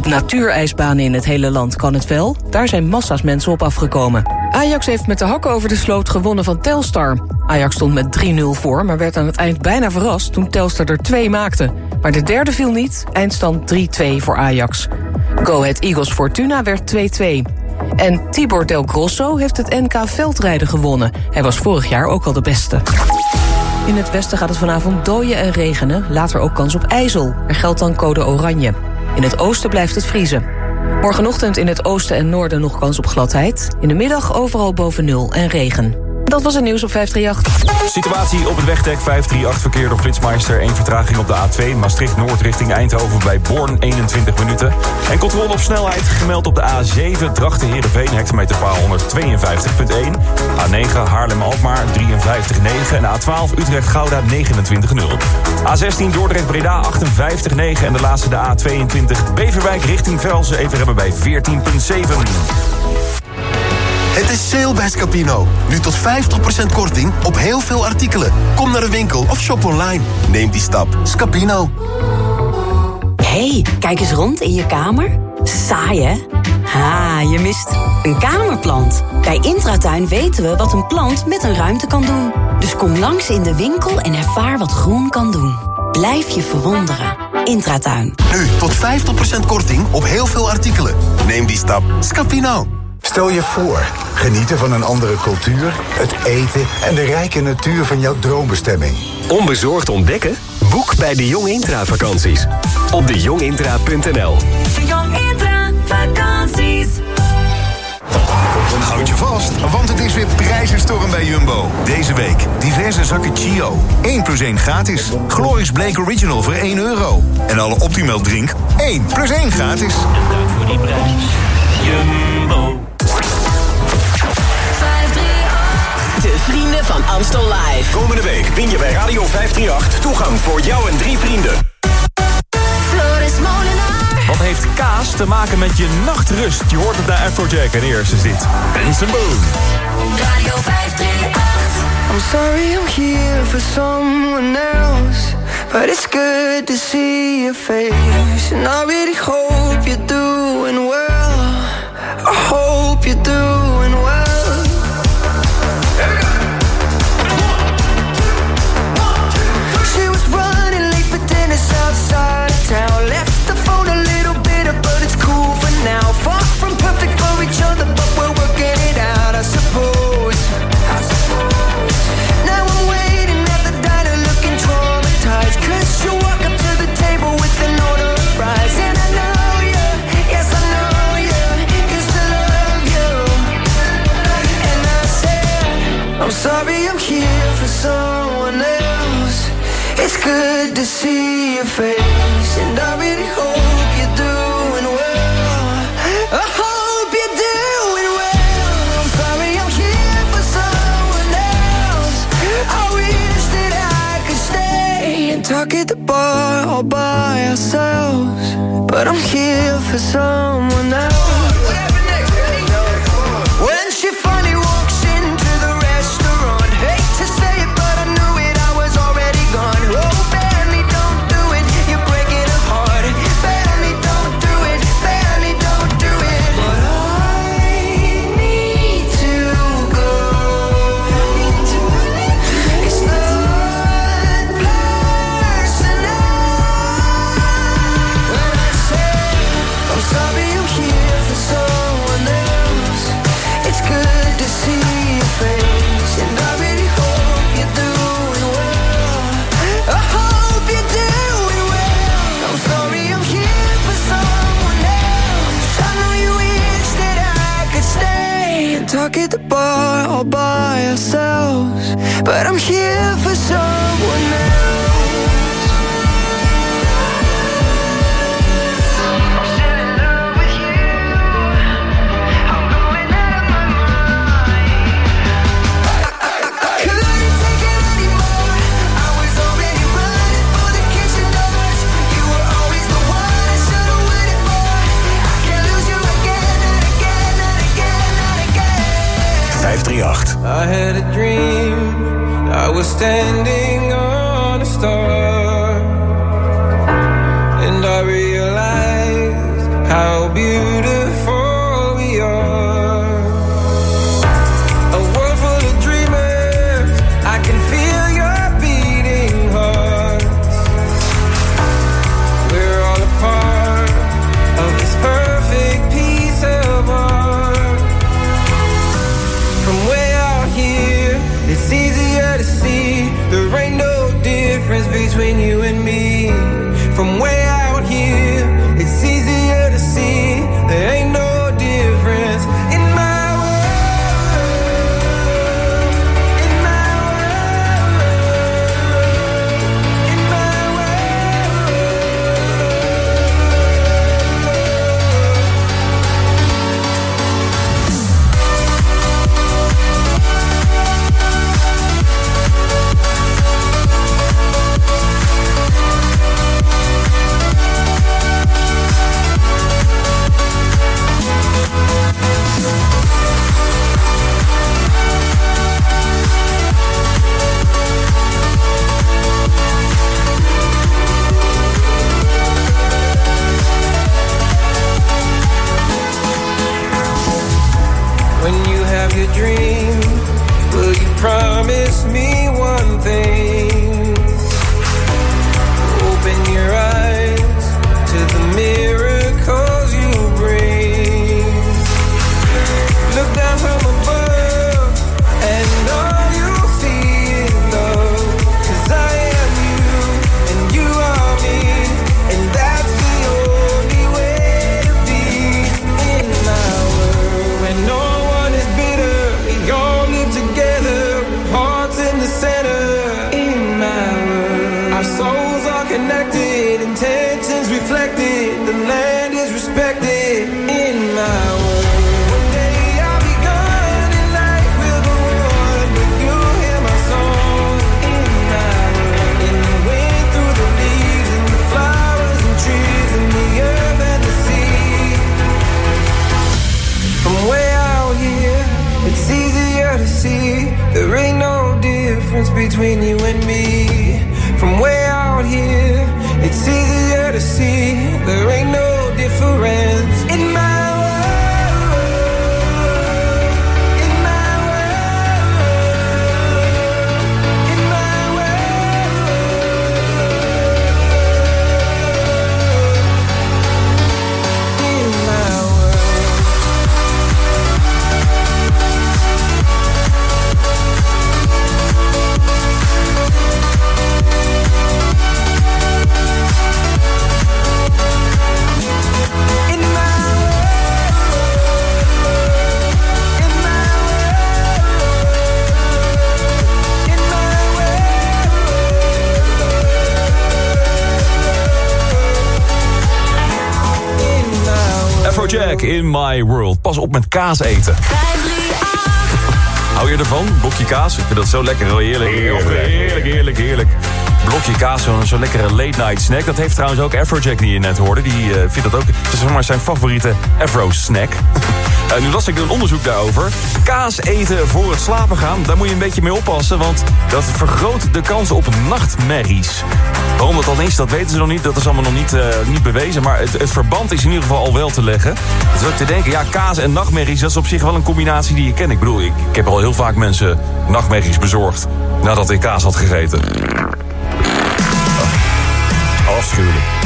Op natuurijsbanen in het hele land kan het wel. Daar zijn massa's mensen op afgekomen. Ajax heeft met de hakken over de sloot gewonnen van Telstar. Ajax stond met 3-0 voor, maar werd aan het eind bijna verrast... toen Telstar er twee maakte. Maar de derde viel niet, eindstand 3-2 voor Ajax. Go Ahead Eagles Fortuna werd 2-2. En Tibor Del Grosso heeft het NK veldrijden gewonnen. Hij was vorig jaar ook al de beste. In het westen gaat het vanavond dooien en regenen. Later ook kans op ijzel. Er geldt dan code oranje. In het oosten blijft het vriezen. Morgenochtend in het oosten en noorden nog kans op gladheid. In de middag overal boven nul en regen. Dat was het nieuws op 538. Situatie op het wegdek 538 verkeer door Flitsmeister. 1 vertraging op de A2 Maastricht-Noord richting Eindhoven bij Born 21 minuten. En controle op snelheid gemeld op de A7 Drachten-Herenveen hectometerpaal 152.1. A9 Haarlem-Alkmaar 53.9 en A12 Utrecht-Gouda 29.0. A16 Dordrecht-Breda 58.9 en de laatste de A22 Beverwijk richting Velzen even hebben bij 14.7. Het is sale bij Scapino. Nu tot 50% korting op heel veel artikelen. Kom naar de winkel of shop online. Neem die stap. Scapino. hey, kijk eens rond in je kamer. Saai, hè? Ha, je mist een kamerplant. Bij Intratuin weten we wat een plant met een ruimte kan doen. Dus kom langs in de winkel en ervaar wat groen kan doen. Blijf je verwonderen. Intratuin. Nu tot 50% korting op heel veel artikelen. Neem die stap. Scapino. Stel je voor, genieten van een andere cultuur, het eten en de rijke natuur van jouw droombestemming. Onbezorgd ontdekken? Boek bij de Jong Intra vakanties. Op dejongintra.nl De Jong Intra vakanties. Houd je vast, want het is weer prijzenstorm bij Jumbo. Deze week diverse zakken Chio. 1 plus 1 gratis. Glorious Blake Original voor 1 euro. En alle Optimal drink 1 plus 1 gratis. En dank voor die prijs. Jumbo. De vrienden van Amstel Live. Komende week win je bij Radio 538 toegang voor jou en drie vrienden. Floris Molenaar. Wat heeft kaas te maken met je nachtrust? Je hoort het naar Afrojack en eerst is dit Benson Boone. Radio 538. I'm sorry I'm here for someone else But it's good to see your face And I really hope you're doing well I hope you're doing town. Left the phone a little bitter but it's cool for now. Far from perfect for each other but we're working it out I suppose. I suppose. Now I'm waiting at the diner looking traumatized. Cause you walk up to the table with an order of fries. And I know you, yes I know you Used to love you. And I said I'm sorry I'm here for someone else. It's good to see your face But I'm here for someone else kaas eten. Hou je ervan? Blokje kaas? Ik vind dat zo lekker. Heerlijk, heerlijk, heerlijk, heerlijk. heerlijk. Blokje kaas, zo'n zo lekkere late night snack. Dat heeft trouwens ook Afrojack die je net hoorde. Die eh, vindt dat ook. Het is zeg maar zijn favoriete Afro snack. Eh, nu las ik een onderzoek daarover. Kaas eten voor het slapen gaan, daar moet je een beetje mee oppassen. Want dat vergroot de kans op nachtmerries. Waarom dat dan is, dat weten ze nog niet. Dat is allemaal nog niet, eh, niet bewezen. Maar het, het verband is in ieder geval al wel te leggen. Dus ook te denken, ja, kaas en nachtmerries... dat is op zich wel een combinatie die je kent. Ik bedoel, ik, ik heb al heel vaak mensen nachtmerries bezorgd... nadat ik kaas had gegeten. Afschuwelijk.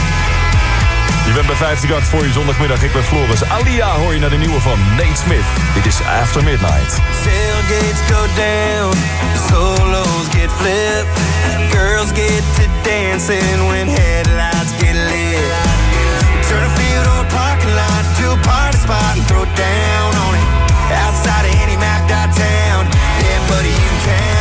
Bent bij 538 voor je zondagmiddag. Ik ben Floris. Alia hoor je naar de nieuwe van Nate Smith. Dit is After Midnight. Tailgates go down, solos get flipped, girls get to dancing when headlights get lit. Turn a field or a parking lot to a party spot and throw down on it. Outside of any map downtown, yeah, buddy, you can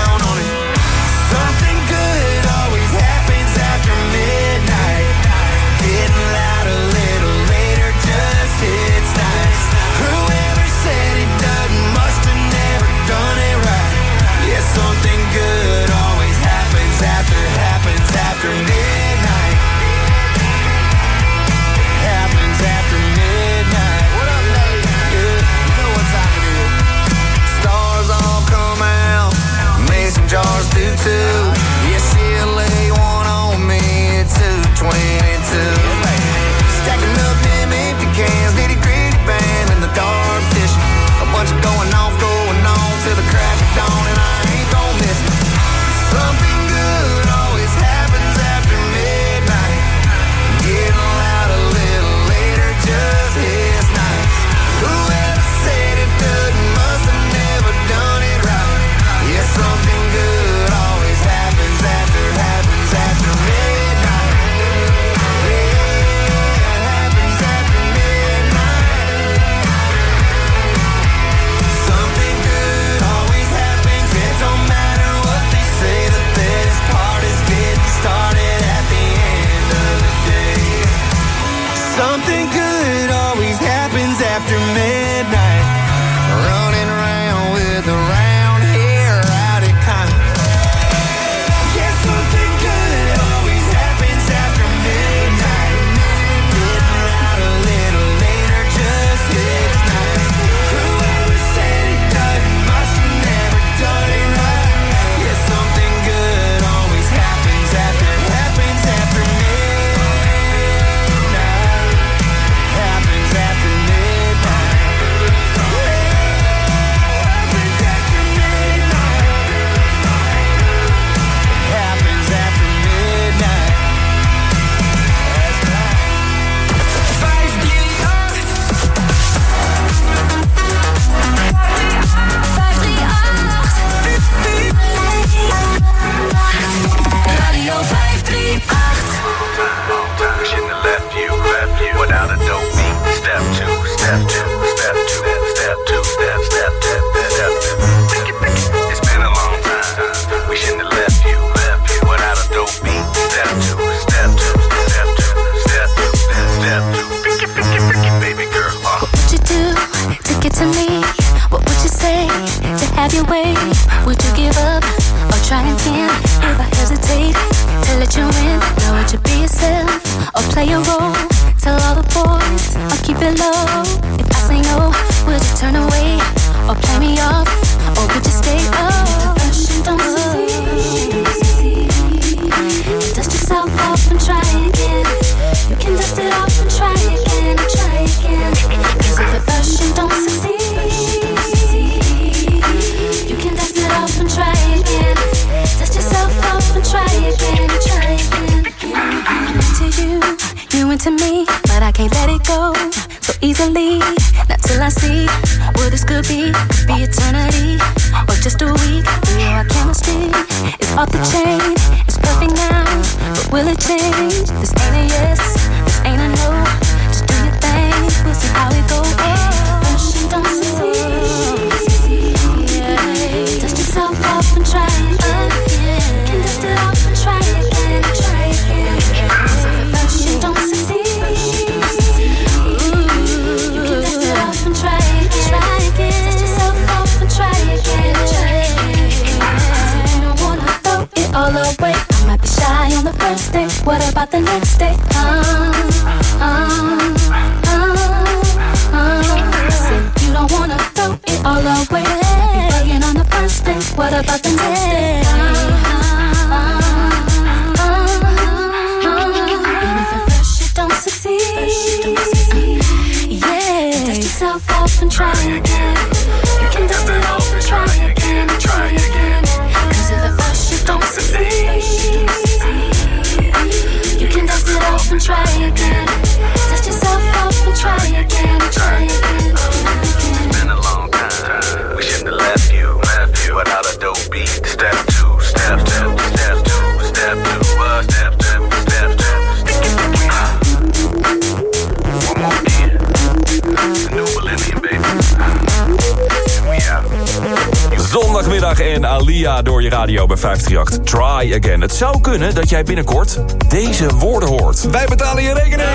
Try Het zou kunnen dat jij binnenkort deze woorden hoort. Wij betalen je rekening!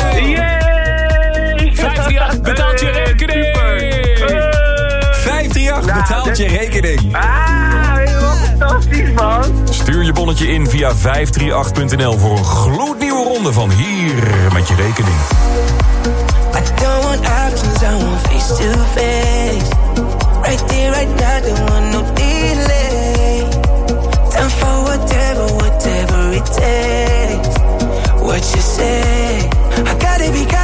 Yay! 538 betaalt je rekening! Hey. 538 nou, betaalt dit... je rekening! Ah, fantastisch, man! Stuur je bonnetje in via 538.nl voor een gloednieuwe ronde van hier met je rekening. I don't want options, I want face to face. Right there, right now, don't want no it takes. What you say, I gotta be.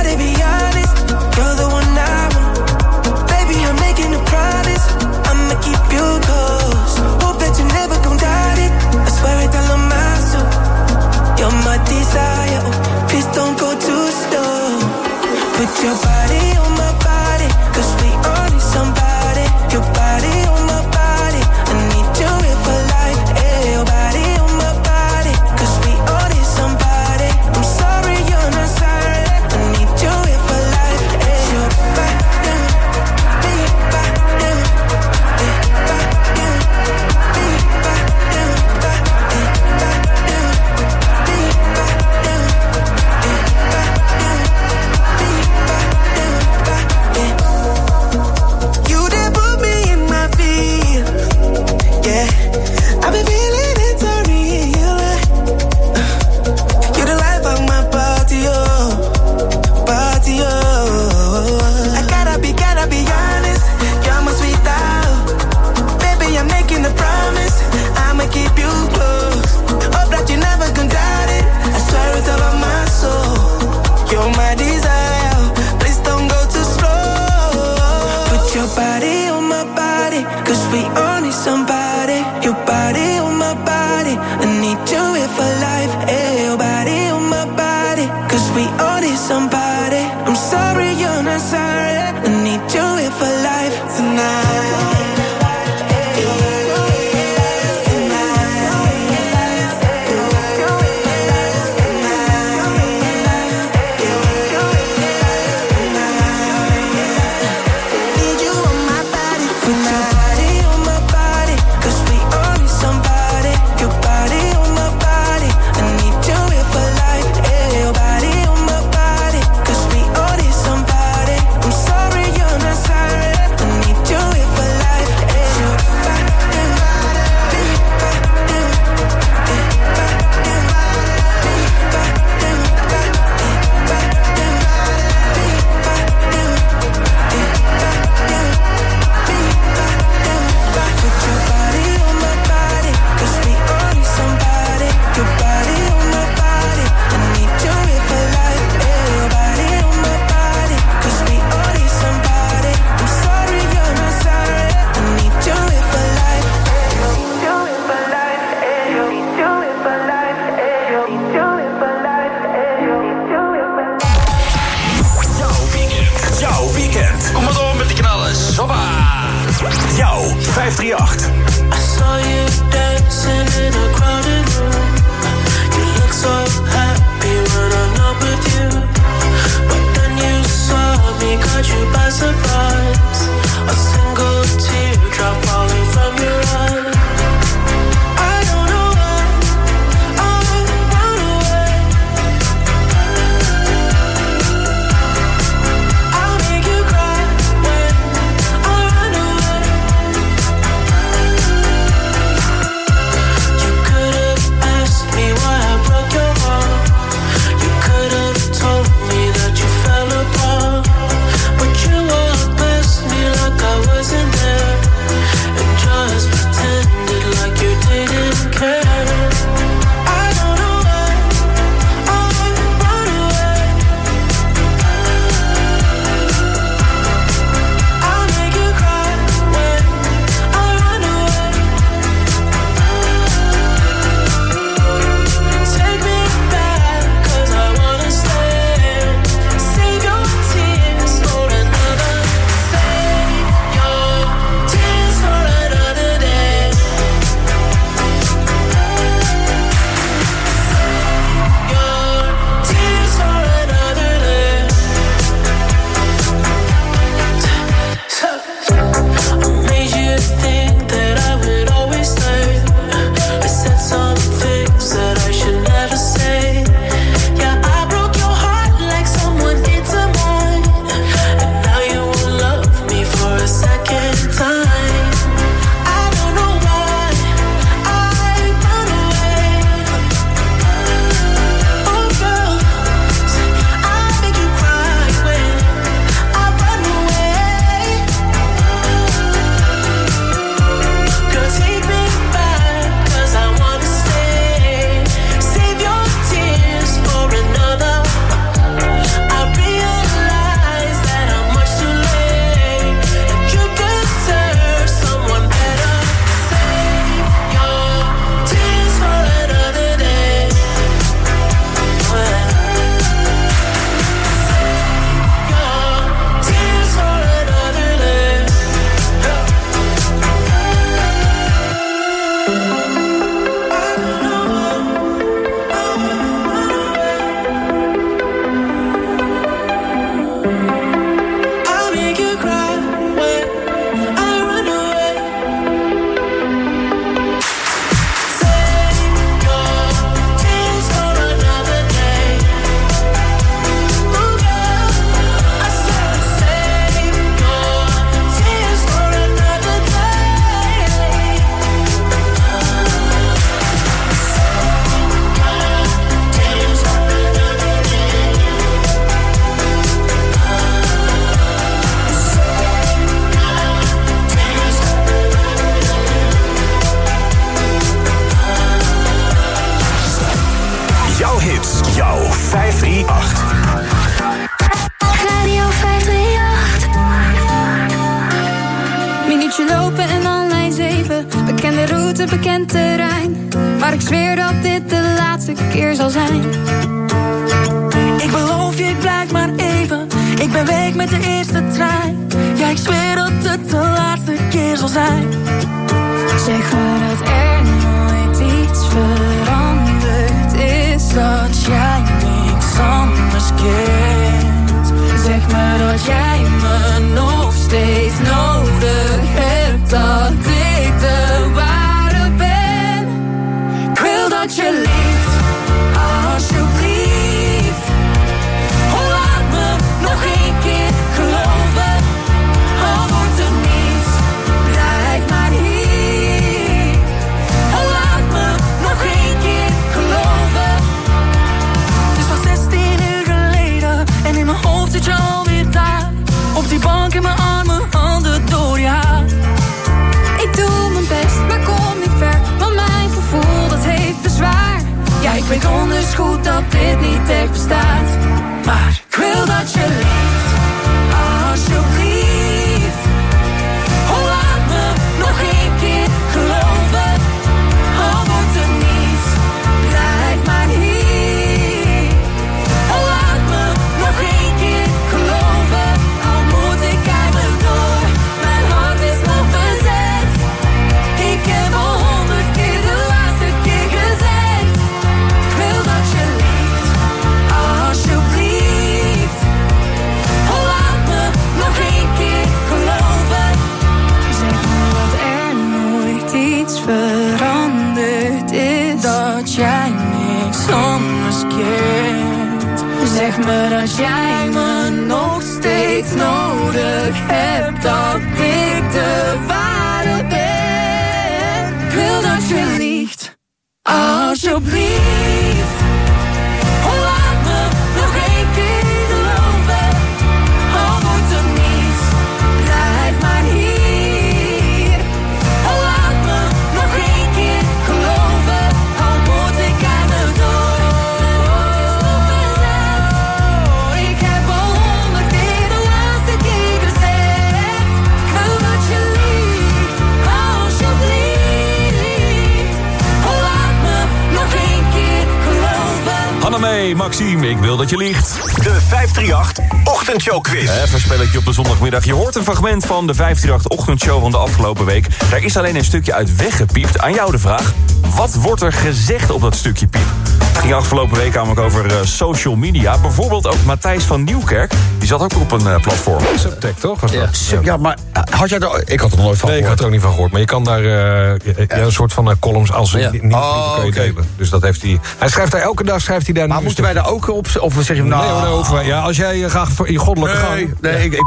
Ochtendshow Quiz. Even spelletje op de zondagmiddag. Je hoort een fragment van de 538 ochtendshow van de afgelopen week. Daar is alleen een stukje uit weggepiept. Aan jou de vraag, wat wordt er gezegd op dat stukje piep? Het ging afgelopen week namelijk over eh, social media. Bijvoorbeeld ook Matthijs van Nieuwkerk. Die zat ook op een eh, platform. Subtech, toch? Was dat? Ja, ja, maar had jij er... Ik had er nog nooit van Nee, ik had er ook niet van gehoord. Maar je kan daar eh, ja, een soort van eh, columns als Ja. niet, niet Oh, kun je oké. delen. Dus dat heeft hij. Hij schrijft daar elke dag schrijft hij daar. Maar moeten wij daar ook op... Of zeg je nou... Nee, hoor, nee, hoeven wij- ja, als jij eh, graag voor je goddelijke Nee, gang. nee, ik, ik,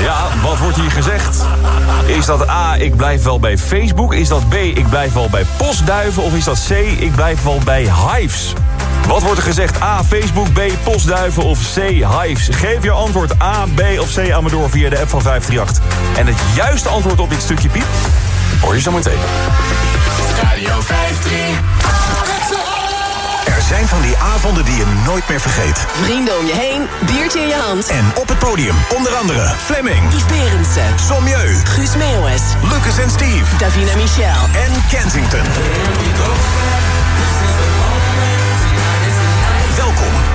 Ja, wat wordt hier gezegd? Is dat A, ik blijf wel bij Facebook? Is dat B, ik blijf wel bij postduiven? Of is dat C, ik blijf wel bij hives? Wat wordt er gezegd? A, Facebook, B, postduiven of C, hives? Geef je antwoord A, B of C aan me door via de app van 538. En het juiste antwoord op dit stukje piep hoor je zo meteen. Radio 538. Er zijn van die avonden die je nooit meer vergeet. Vrienden om je heen, biertje in je hand. En op het podium onder andere Fleming, Yves Berendsen, Sommieu, Guus Meeuwis, Lucas en Steve Davina Michel. en Kensington.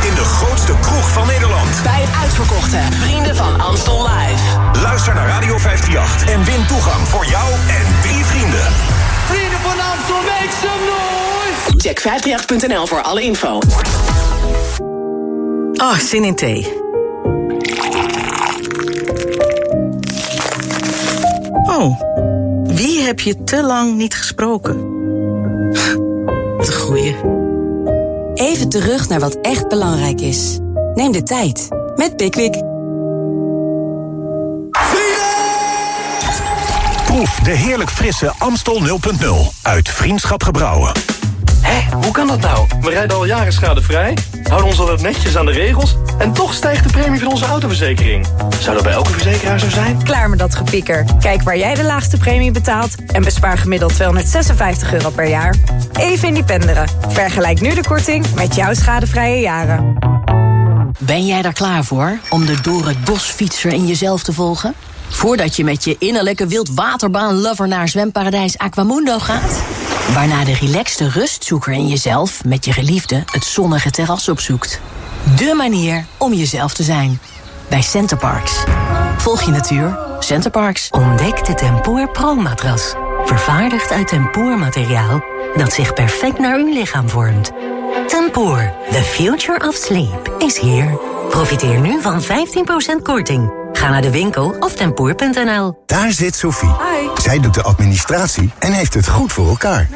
In de grootste kroeg van Nederland. Bij het uitverkochte Vrienden van Amstel Live. Luister naar Radio 538 en win toegang voor jou en drie vrienden. Vrienden van Amstel, make some noise! Check 538.nl voor alle info. Oh, zin in thee. Oh, wie heb je te lang niet gesproken? De goeie. Even terug naar wat echt belangrijk is. Neem de tijd met Pickwick. Proef de heerlijk frisse Amstel 0.0 uit Vriendschap Gebrouwen. Hé, hoe kan dat nou? We rijden al jaren schadevrij, houden ons altijd netjes aan de regels... en toch stijgt de premie van onze autoverzekering. Zou dat bij elke verzekeraar zo zijn? Klaar met dat gepieker. Kijk waar jij de laagste premie betaalt en bespaar gemiddeld 256 euro per jaar. Even independeren. Vergelijk nu de korting met jouw schadevrije jaren. Ben jij er klaar voor om de door het bos fietser in jezelf te volgen? Voordat je met je innerlijke wildwaterbaan-lover naar zwemparadijs Aquamundo gaat? Waarna de relaxte rustzoeker in jezelf met je geliefde het zonnige terras opzoekt. De manier om jezelf te zijn. Bij Centerparks. Volg je natuur. Centerparks. Ontdek de Tempoor Pro-matras. Vervaardigd uit tempoormateriaal dat zich perfect naar uw lichaam vormt. Tempoor, the future of sleep, is here. Profiteer nu van 15% korting. Ga naar de winkel of tempoor.nl. Daar zit Sophie. Zij doet de administratie en heeft het goed voor elkaar.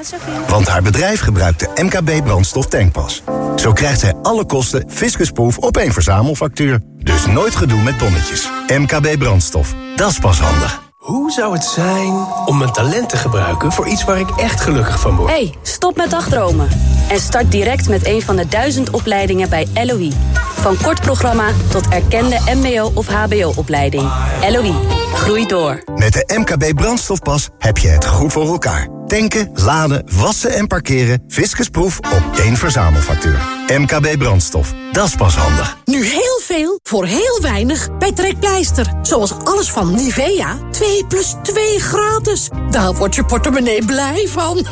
Want haar bedrijf gebruikt de MKB brandstof tankpas. Zo krijgt zij alle kosten fiscusproof op één verzamelfactuur. Dus nooit gedoe met tonnetjes. MKB brandstof, dat is pas handig. Hoe zou het zijn om mijn talent te gebruiken voor iets waar ik echt gelukkig van word? Hey, stop met dagdromen. En start direct met een van de duizend opleidingen bij LOE. Van kort programma tot erkende mbo- of hbo-opleiding. LOE, groei door. Met de MKB brandstofpas heb je het goed voor elkaar. Tanken, laden, wassen en parkeren. Fiscusproef op één verzamelfactuur. MKB brandstof, dat is pas handig. Nu heel veel voor heel weinig bij Trekpleister. Zoals alles van Nivea. 2 plus 2 gratis. Daar wordt je portemonnee blij van.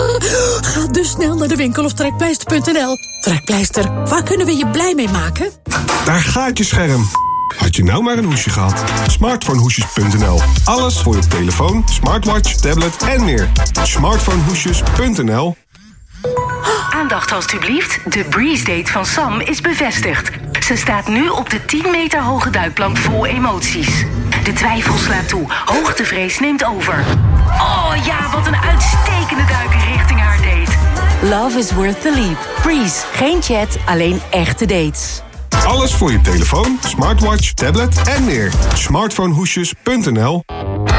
Ga dus snel naar de winkel of trekpleister.nl. Trekpleister, waar kunnen we je blij mee maken? Daar gaat je scherm. Had je nou maar een hoesje gehad? Smartphonehoesjes.nl. Alles voor je telefoon, smartwatch, tablet en meer. Smartphonehoesjes.nl. Aandacht alstublieft. De Breeze Date van Sam is bevestigd. Ze staat nu op de 10 meter hoge duikplank vol emoties. De twijfel slaat toe. Hoogtevrees neemt over. Oh ja, wat een uitstekende duiker richting haar date. Love is worth the leap. Breeze. Geen chat, alleen echte dates. Alles voor je telefoon, smartwatch, tablet en meer. Smartphonehoesjes.nl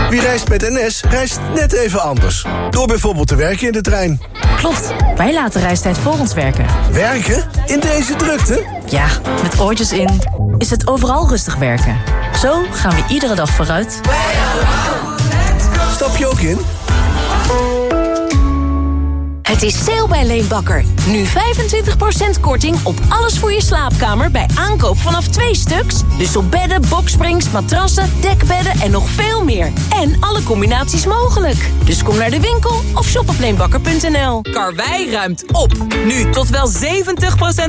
Wie reist met NS, reist net even anders. Door bijvoorbeeld te werken in de trein. Klopt, wij laten reistijd voor ons werken. Werken? In deze drukte? Ja, met oortjes in is het overal rustig werken. Zo gaan we iedere dag vooruit. Stap je ook in? Het is sale bij Leenbakker. Nu 25% korting op alles voor je slaapkamer bij aankoop vanaf twee stuks. Dus op bedden, boksprings, matrassen, dekbedden en nog veel meer. En alle combinaties mogelijk. Dus kom naar de winkel of shop op leenbakker.nl. Karwei ruimt op. Nu tot wel 70%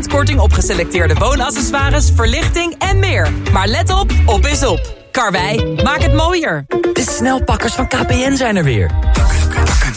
korting op geselecteerde woonaccessoires, verlichting en meer. Maar let op, op is op. Karwei, maak het mooier. De snelpakkers van KPN zijn er weer.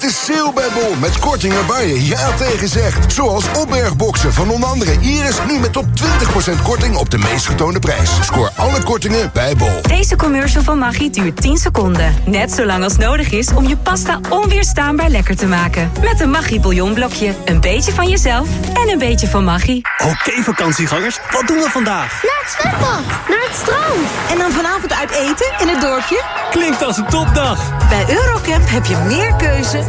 Het is sale bij Bol met kortingen waar je ja tegen zegt. Zoals opbergboxen van onder andere Iris nu met tot 20% korting op de meest getoonde prijs. Scoor alle kortingen bij Bol. Deze commercial van Maggi duurt 10 seconden. Net zo lang als nodig is om je pasta onweerstaanbaar lekker te maken. Met een Maggi bouillonblokje. Een beetje van jezelf en een beetje van Maggi. Oké vakantiegangers, wat doen we vandaag? Naar het zwembad, naar het strand. En dan vanavond uit eten in het dorpje? Klinkt als een topdag. Bij Eurocamp heb je meer keuze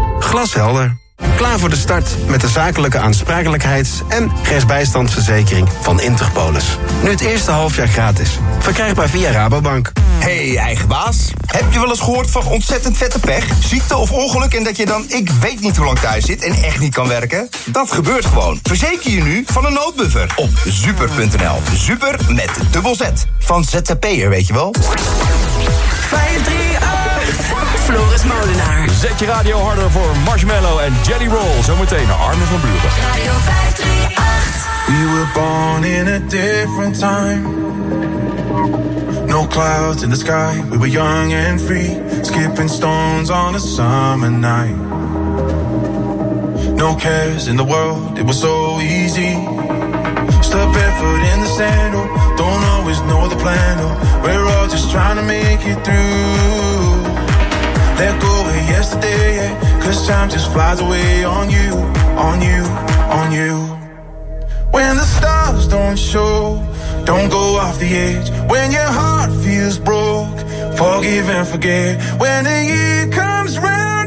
Glashelder. Klaar voor de start met de zakelijke aansprakelijkheids- en rechtsbijstandsverzekering van Interpolis. Nu het eerste halfjaar gratis. Verkrijgbaar via Rabobank. Hey, eigen baas. Heb je wel eens gehoord van ontzettend vette pech? Ziekte of ongeluk en dat je dan ik weet niet hoe lang thuis zit en echt niet kan werken? Dat gebeurt gewoon. Verzeker je nu van een noodbuffer op super.nl. Super met dubbel Z. Van ZZP'er, weet je wel. 538 Floris Molenaar. Zet je radio harder voor Marshmallow en Jelly Roll. Zometeen naar Armin van Buren. Radio 538. We were born in a different time. No clouds in the sky. We were young and free. Skipping stones on a summer night. No cares in the world. It was so easy. Step barefoot in the sandal. Always know the plan. We're all just trying to make it through. Let go of yesterday, yeah. Cause time just flies away on you, on you, on you. When the stars don't show, don't go off the edge. When your heart feels broke, forgive and forget. When the year comes round,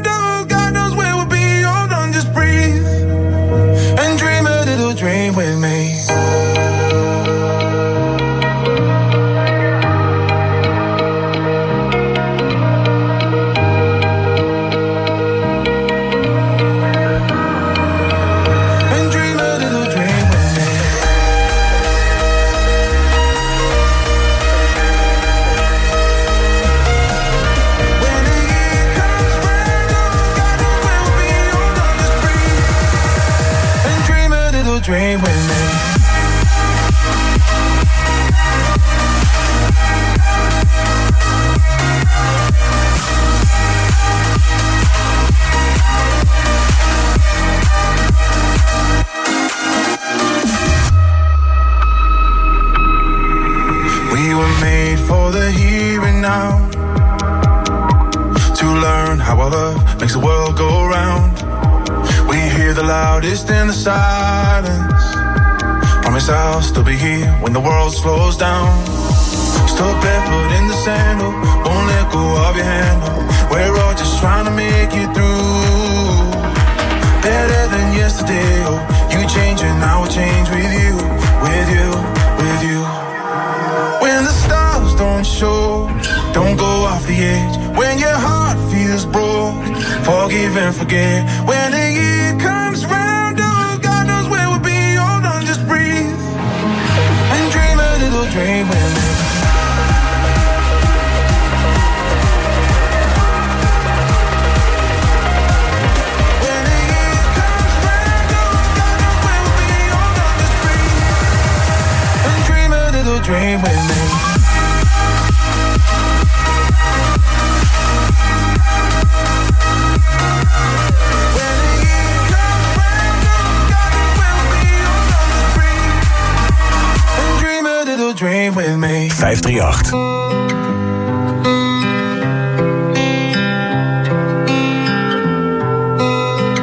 dream with me. 538.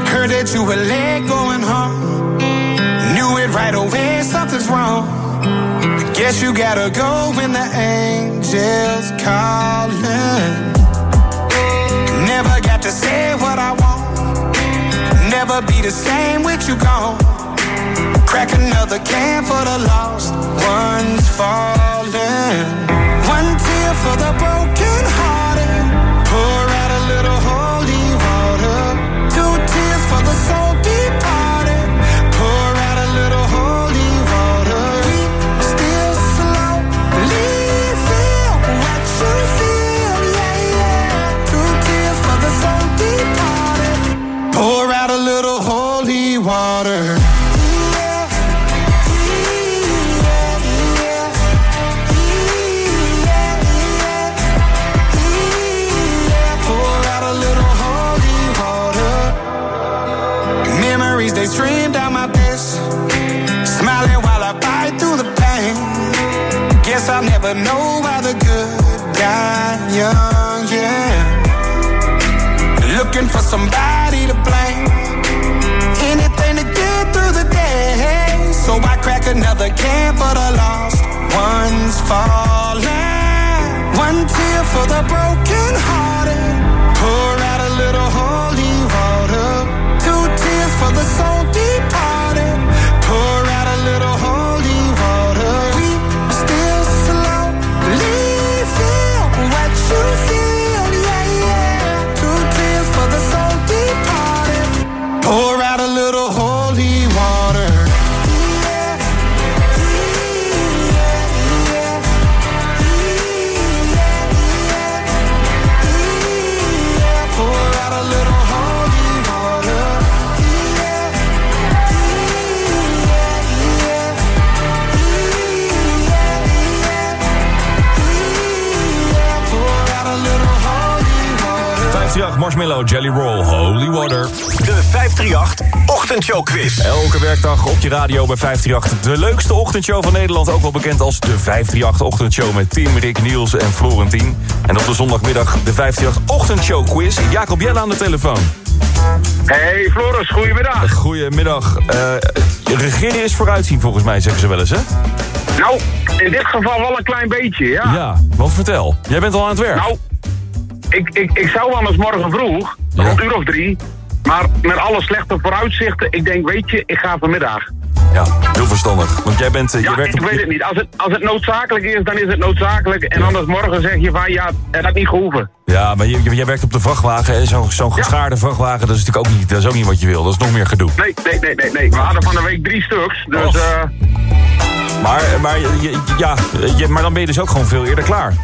Heard that you were late going home. Knew it right away, something's wrong. Guess you gotta go when the angels calling. Never got to say what I want. Never be the same with you gone. Crack another can for the lost ones One tear for the broken hearted. I'll know why the good die young, yeah. Looking for somebody to blame. Anything to get through the day. So I crack another can for the lost ones falling. One tear for the broken hearted. 538 Marshmallow Jelly Roll Holy Water. De 538 Ochtendshow Quiz. Elke werkdag op je radio bij 538. De leukste ochtendshow van Nederland. Ook wel bekend als de 538 Ochtendshow met Tim, Rick, Niels en Florentien. En op de zondagmiddag de 538 Ochtendshow Quiz. Jacob Jelle aan de telefoon. Hey Floris, goedemiddag. Goedemiddag. Eh regeren is vooruitzien volgens mij, zeggen ze wel eens, hè? Nou, in dit geval wel een klein beetje, ja. Ja, want vertel. Jij bent al aan het werk. Nou, ik, ik, ik zou anders morgen vroeg, rond uur of drie. Maar met alle slechte vooruitzichten, ik denk, weet je, ik ga vanmiddag. Ja, heel verstandig. Want jij bent... eh, Ja, je werkt ik op... weet het niet. Als het, als het noodzakelijk is, dan is het noodzakelijk. En anders morgen zeg je van, ja, het had niet gehoeven. Ja, maar je- je- jij werkt op de vrachtwagen en zo'n zo'n geschaarde vrachtwagen, dat is natuurlijk ook niet, dat is ook niet wat je wil. Dat is nog meer gedoe. Nee, nee, nee, nee, nee. We hadden van de week drie stuks. Dus, eh Maar, maar, ja, je, maar dan ben je dus ook gewoon veel eerder klaar.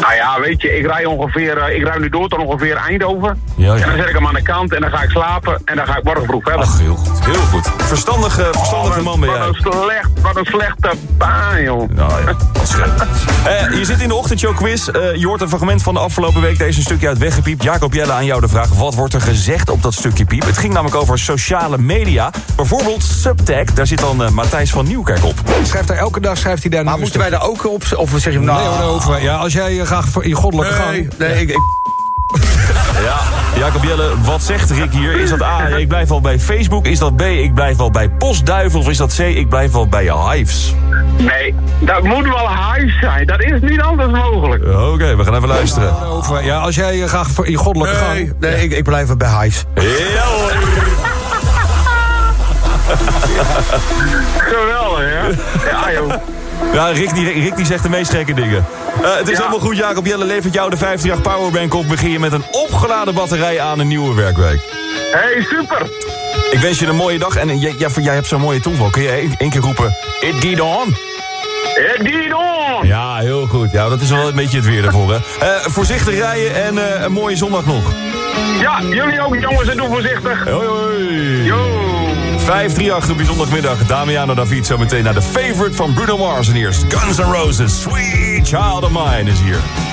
Nou ja, weet je, ik rij ongeveer, eh, ik rij nu door tot ongeveer Eindhoven. Ja, ja. En dan zet ik hem aan de kant en dan ga ik slapen en dan ga ik morgen vroeg verder. Ach, heel goed. Heel goed. Verstandige, verstandige man ben Wat jij. een slecht, wat een slechte baan, joh. Nou ja, wat scheelt. Eh, je zit in de ochtendshow quiz. Eh, je hoort een fragment van de afgelopen week. Deze een stukje uit weggepiept. Jacob Jelle aan jou de vraag. Wat wordt er gezegd op dat stukje piep? Het ging namelijk over sociale media. Bijvoorbeeld Subtag. Daar zit dan eh, Matthijs van Nieuwkerk op. Schrijft daar elke dag schrijft hij daar Maar moeten wij daar ook op... Of zeg je nou... hoor, nee, hoeven wij- ja, als jij graag voor je goddelijke Nee, gang... nee, ik, ik, Ja, Jacob Jelle, wat zegt Rick hier? Is dat A, ik blijf wel bij Facebook? Is dat B, ik blijf wel bij Postduivel? Of is dat C, ik blijf wel bij je Hives? Nee, dat moet wel hive zijn. Dat is niet anders mogelijk. Oké, we gaan even luisteren. Ja, als jij eh, graag voor je goddelijke nee, gang... nee ik, ik blijf er bij Hives. Ja hoor. Geweldig, hè? Ja, joh. Ja, Rick die, Rick die zegt de meest gekke dingen. Eh, het is allemaal helemaal goed, Jacob Jelle levert jou de 58 powerbank op. Begin je met een opgeladen batterij aan een nieuwe werkweek. Hey, super! Ik wens je een mooie dag en jij, voor jij hebt zo'n mooie toeval. Kun je één keer roepen, it get on? It get on! Ja, heel goed. Ja, dat is wel een beetje het weer ervoor hè. Eh, voorzichtig rijden en eh, een mooie zondag nog. Ja, jullie ook, jongens, en doe voorzichtig. Hoi, hoi. 538 op je zondagmiddag. Damiano David zo meteen naar de favorite van Bruno Mars. En eerst Guns N' Roses. Sweet Child of Mine is hier.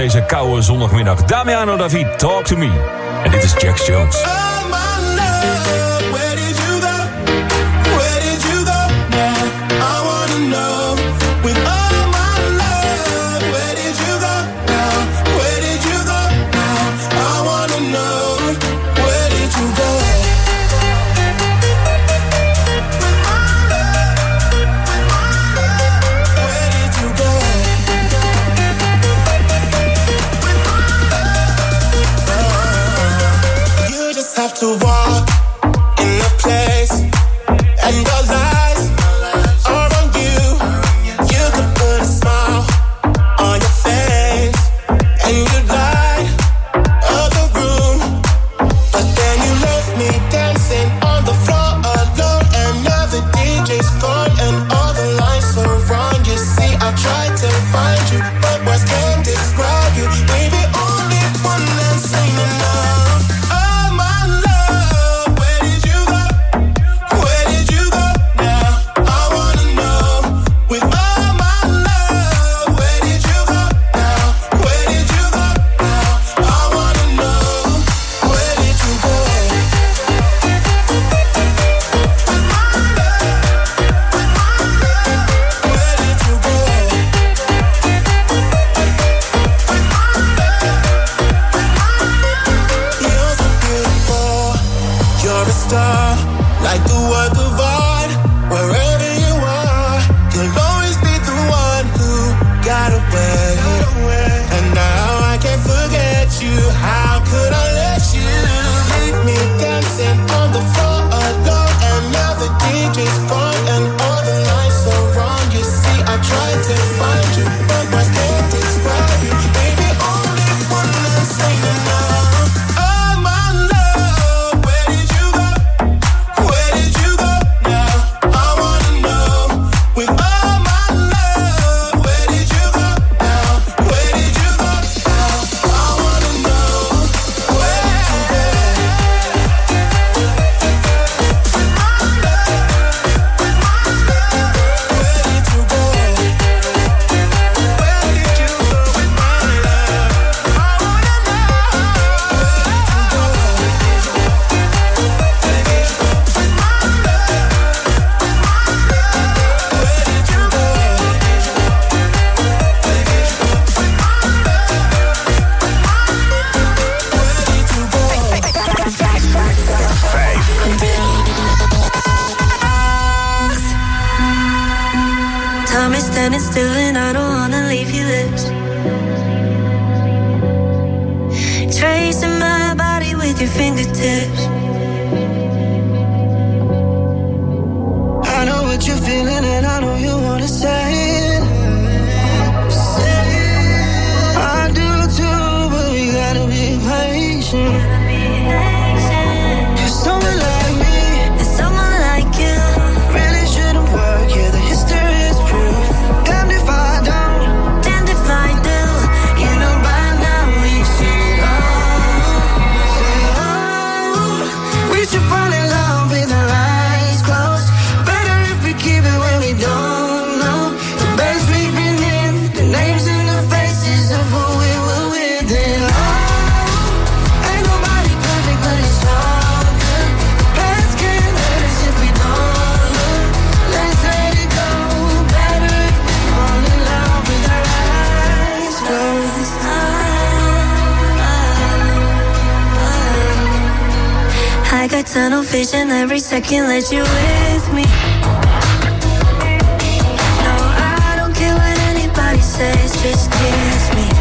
deze koude zondagmiddag. Damiano David, Talk to Me. En dit is Jax Jones. I got tunnel vision every second that you with me. No, I don't care what anybody says, just kiss me.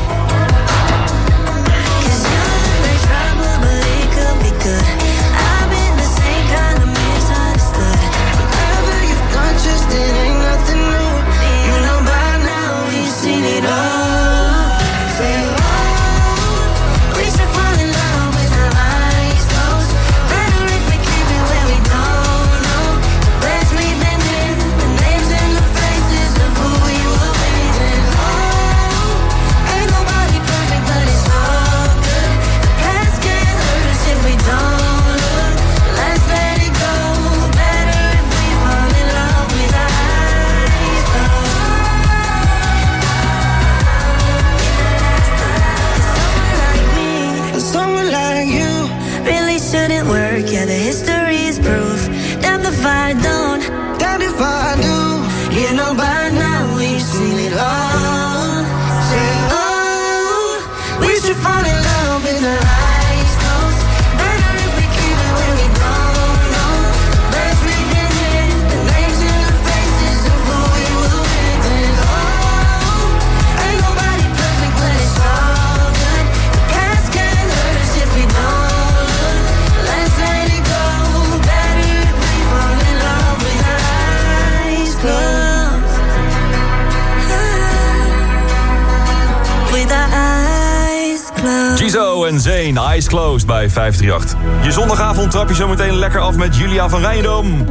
Zane, Eyes Closed bij 538. Je zondagavond trap je zo meteen lekker af met Julia van Rijndom.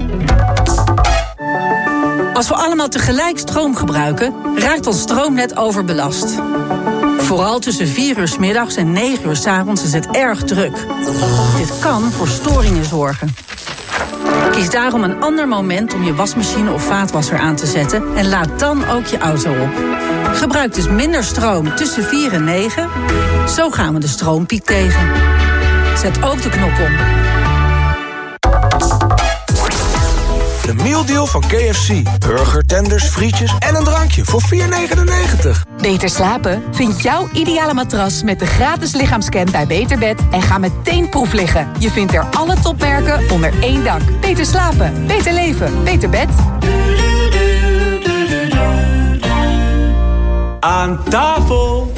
Als we allemaal tegelijk stroom gebruiken, raakt ons stroomnet overbelast. Vooral tussen 4 uur 's middags en 9 uur 's avonds is het erg druk. Dit kan voor storingen zorgen. Kies daarom een ander moment om je wasmachine of vaatwasser aan te zetten en laad dan ook je auto op. Gebruik dus minder stroom tussen 4 en 9. Zo gaan we de stroompiek tegen. Zet ook de knop om. De mealdeal van KFC. Burger, tenders, frietjes en een drankje voor 4,99. Beter slapen? Vind jouw ideale matras met de gratis lichaamscan bij Beterbed en ga meteen proef liggen. Je vindt er alle topmerken onder één dak. Beter slapen, beter leven, beter bed. Aan tafel!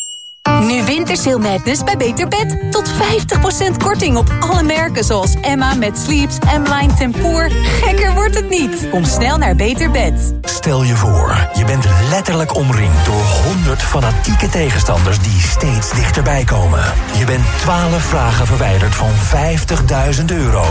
Nu Wintersail Madness bij Beter Bed. Tot 50% korting op alle merken zoals Emma met Sleeps, M-Line Tempoor. Gekker wordt het niet. Kom snel naar Beter Bed. Stel je voor, je bent letterlijk omringd door 100 fanatieke tegenstanders die steeds dichterbij komen. Je bent 12 vragen verwijderd van 50.000 euro.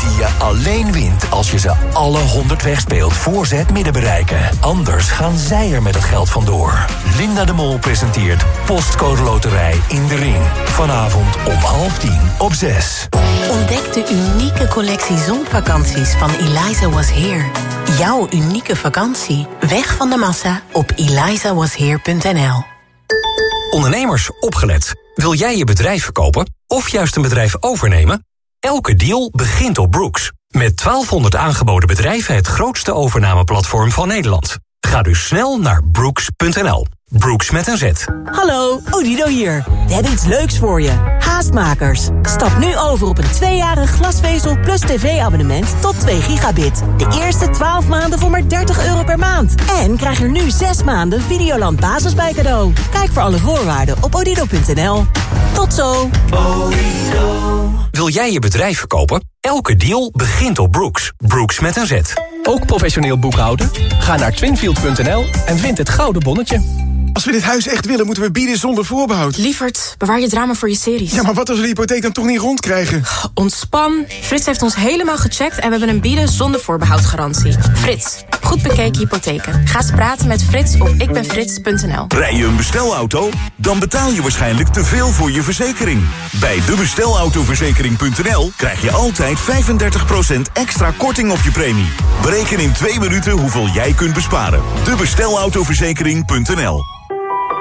Die je alleen wint als je ze alle 100 wegspeelt voor ze het midden bereiken. Anders gaan zij er met het geld vandoor. Linda de Mol presenteert Postcode Loterij in de Ring. Vanavond om half tien op 6. Ontdek de unieke collectie zonvakanties van Eliza Was Here. Jouw unieke vakantie. Weg van de massa op elizawasheer.nl Ondernemers, opgelet. Wil jij je bedrijf verkopen of juist een bedrijf overnemen? Elke deal begint op Brooks. Met 1200 aangeboden bedrijven het grootste overnameplatform van Nederland. Ga dus snel naar brooks.nl. Brooks met een Z. Hallo, Odido hier. We hebben iets leuks voor je. Haastmakers. Stap nu over op een tweejarig glasvezel plus tv-abonnement tot 2 gigabit. De eerste 12 maanden voor maar 30 euro per maand. En krijg er nu 6 maanden Videoland Basis bij cadeau. Kijk voor alle voorwaarden op odido.nl. Tot zo. Wil jij je bedrijf verkopen? Elke deal begint op Brooks. Brooks met een Z. Ook professioneel boekhouden? Ga naar twinfield.nl en vind het gouden bonnetje. Als we dit huis echt willen, moeten we bieden zonder voorbehoud. Lievert, bewaar je drama voor je series. Ja, maar wat als we de hypotheek dan toch niet rondkrijgen? Ontspan. Frits heeft ons helemaal gecheckt en we hebben een bieden zonder voorbehoud garantie. Frits, goed bekeken hypotheken. Ga eens praten met Frits op ikbenfrits.nl. Rij je een bestelauto? Dan betaal je waarschijnlijk te veel voor je verzekering. Bij debestelautoverzekering.nl krijg je altijd 35% extra korting op je premie. Bereken in twee minuten hoeveel jij kunt besparen. Debestelautoverzekering.nl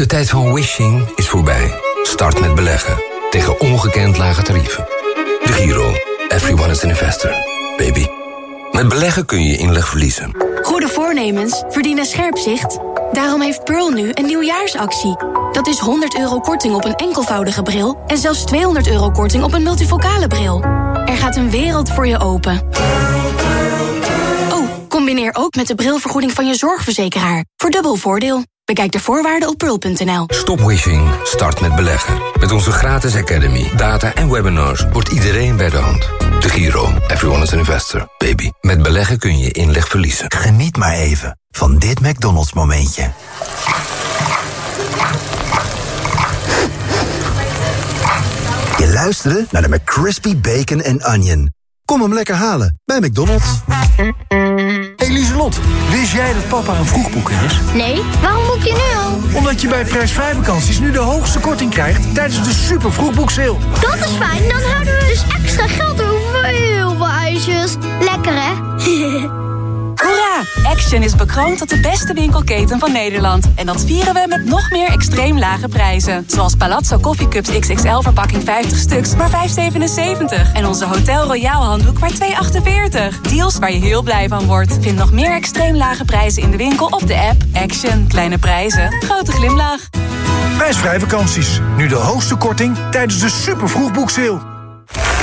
De tijd van wishing is voorbij. Start met beleggen tegen ongekend lage tarieven. De Giro. Everyone is an investor. Baby. Met beleggen kun je inleg verliezen. Goede voornemens verdienen scherp zicht. Daarom heeft Pearl nu een nieuwjaarsactie. Dat is 100 euro korting op een enkelvoudige bril... en zelfs 200 euro korting op een multifocale bril. Er gaat een wereld voor je open. Oh, combineer Combineer ook met de brilvergoeding van je zorgverzekeraar. Voor dubbel voordeel. Bekijk de voorwaarden op pearl.nl. Stop wishing, start met beleggen. Met onze gratis academy, data en webinars wordt iedereen bij de hand. De Giro, everyone is an investor, baby. Met beleggen kun je inleg verliezen. Geniet maar even van dit McDonald's momentje. Je luisterde naar de McCrispy Bacon and Onion. Kom hem lekker halen bij McDonald's. Hey Lieselot, wist jij dat papa een vroegboeker is? Nee, waarom boek je nu al? Omdat je bij prijsvrij vakanties nu de hoogste korting krijgt tijdens de super vroegboekseil. Dat is fijn, dan houden we dus extra geld over voor heel veel ijsjes. Lekker hè? Action is bekroond tot de beste winkelketen van Nederland. En dat vieren we met nog meer extreem lage prijzen. Zoals Palazzo Coffee Cups XXL verpakking 50 stuks, maar 5,77. En onze Hotel Royal handdoek maar 2,48. Deals waar je heel blij van wordt. Vind nog meer extreem lage prijzen in de winkel of de app. Action. Kleine prijzen. Grote glimlach. Prijsvrij vakanties. Nu de hoogste korting tijdens de super vroegboekseil.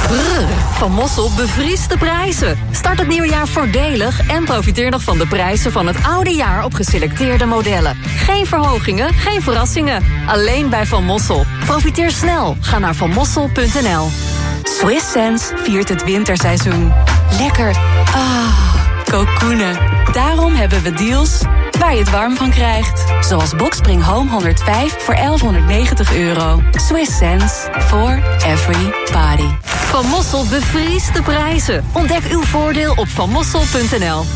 Brrr, van Mossel bevriest de prijzen. Start het nieuwe jaar voordelig en profiteer nog van de prijzen van het oude jaar op geselecteerde modellen. Geen verhogingen, geen verrassingen. Alleen bij Van Mossel. Profiteer snel. Ga naar vanmossel.nl. Swiss Sense viert het winterseizoen. Lekker. Ah, kokoenen. Daarom hebben we deals waar je het warm van krijgt. Zoals Boxspring Home 105 voor 1190 euro. Swiss sense for every body. Van Mossel bevriest de prijzen. Ontdek uw voordeel op vanmossel.nl.